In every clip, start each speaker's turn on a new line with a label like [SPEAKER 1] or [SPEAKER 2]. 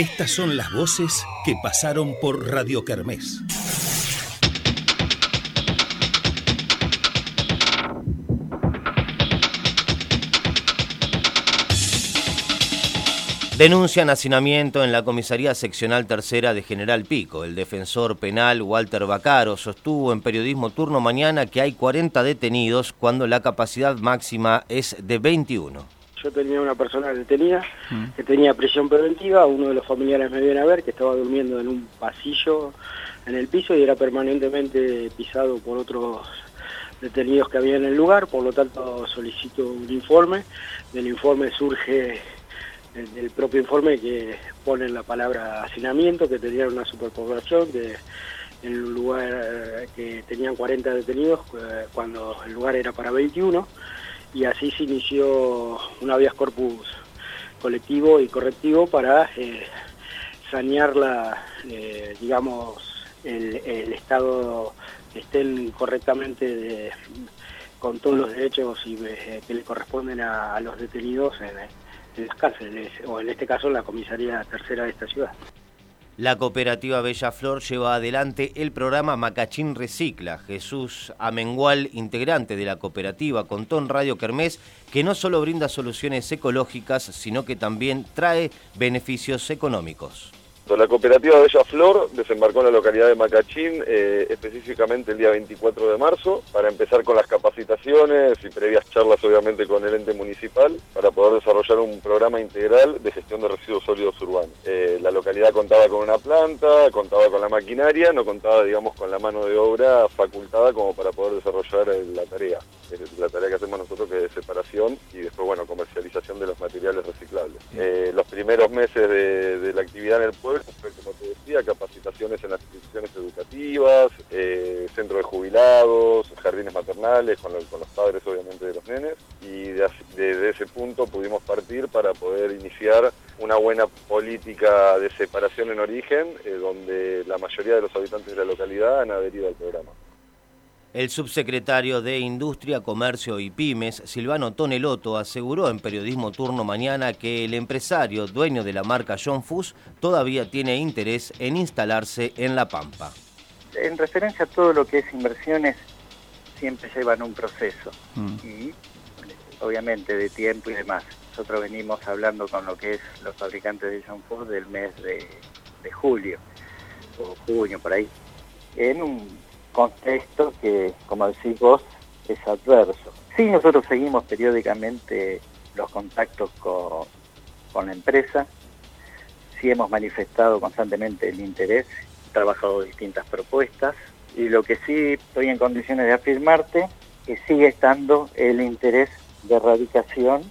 [SPEAKER 1] Estas son las voces que pasaron por Radio Kermés.
[SPEAKER 2] Denuncian hacinamiento en la comisaría seccional tercera de General Pico. El defensor penal Walter Bacaro sostuvo en Periodismo Turno Mañana que hay 40 detenidos cuando la capacidad máxima es de 21.
[SPEAKER 3] Yo tenía una persona detenida mm. que tenía prisión preventiva, uno de los familiares me viene a ver que estaba durmiendo en un pasillo en el piso y era permanentemente pisado por otros detenidos que había en el lugar, por lo tanto solicito un informe, del informe surge el, propio informe que pone la palabra hacinamiento, que tenían una superpoblación, que en un lugar eh, que tenían 40 detenidos eh, cuando el lugar era para 21 y así se inició un habeas corpus colectivo y correctivo para eh, sanear la, digamos, el, estado que estén correctamente con todos los derechos y, que le corresponden a, los detenidos en, en las cárceles, o en este caso la comisaría tercera de esta ciudad.
[SPEAKER 2] La cooperativa Bella Flor lleva adelante el programa Macachín Recicla. Jesús Amengual, integrante de la cooperativa, contó en Radio Kermés que no solo brinda soluciones ecológicas, sino que también trae beneficios económicos.
[SPEAKER 4] La cooperativa Bella Flor desembarcó en la localidad de Macachín eh, específicamente el día 24 de marzo para empezar con las capacitaciones y previas charlas obviamente con el ente municipal para poder desarrollar un programa integral de gestión de residuos sólidos urbanos. Eh, la localidad contaba con una planta, contaba con la maquinaria, no contaba digamos con la mano de obra facultada como para poder desarrollar eh, la tarea. La tarea que hacemos nosotros que es separación y después bueno comercialización de los materiales reciclables. los primeros meses de la actividad en el pueblo como te decía, capacitaciones en las instituciones educativas, eh, centros de jubilados, jardines maternales, con, los padres obviamente de los nenes, y desde ese punto pudimos partir para poder iniciar una buena política de separación en origen, eh, donde la mayoría de los habitantes de la localidad han adherido al programa.
[SPEAKER 2] El subsecretario de Industria, Comercio y Pymes, Silvano Toneloto, aseguró en Periodismo Turno Mañana que el empresario dueño de la marca John Fuss todavía tiene interés en instalarse en La Pampa.
[SPEAKER 5] En referencia a todo lo que es inversiones, siempre llevan un proceso mm. y obviamente de tiempo y demás. Nosotros venimos hablando con lo que es los fabricantes de John Fuss del mes de, de julio o junio por ahí, en un contexto que, como decís vos, es adverso. Sí, nosotros seguimos periódicamente los contactos con, con la empresa, sí hemos manifestado constantemente el interés, trabajado distintas propuestas, y lo que sí estoy en condiciones de afirmarte, que sigue estando el interés de erradicación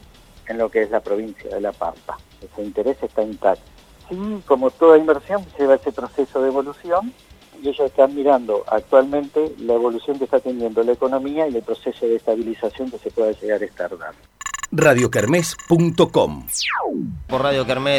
[SPEAKER 5] en lo que es la provincia de La Pampa. Ese interés está intacto. Sí, como toda inversión, lleva ese proceso de evolución, y ellos están mirando actualmente la evolución que está teniendo la economía y el proceso de estabilización que se pueda llegar a estar dando.
[SPEAKER 1] Radiocarmes.com
[SPEAKER 2] Por Radio Carmes